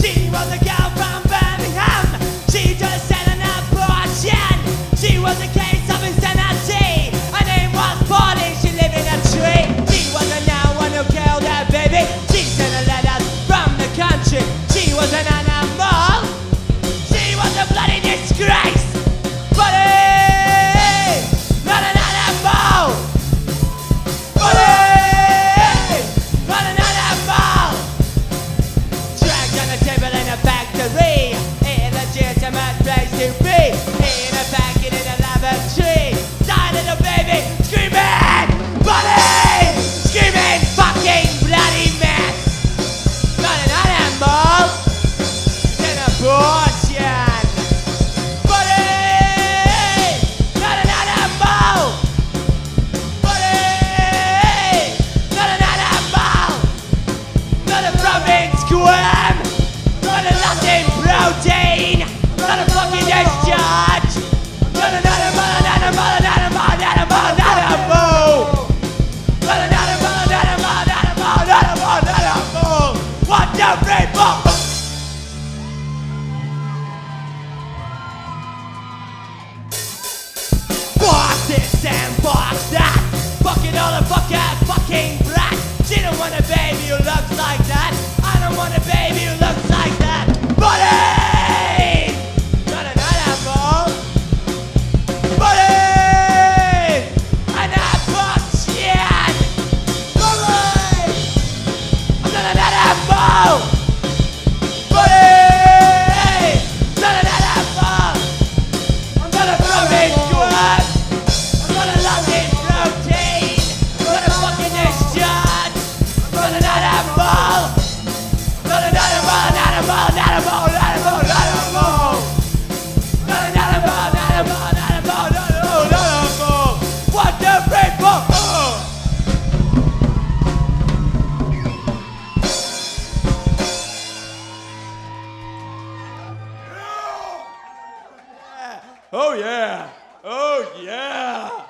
She was a girl from to be. In a packet in a lavatory. Die little baby screaming. Buddy! Screaming fucking bloody mess. Not an animal. An abortion. Buddy! Not an animal. Buddy! Not an animal. Not a squirm! Not a Latin protein! Fuck that. Fucking all the fuck ass fucking brat. She don't want a baby who looks like that. I don't want a baby who looks like that. Buddy! Not an animal. Buddy! An abortion! Buddy! I'm not an animal! Oh yeah! Oh yeah!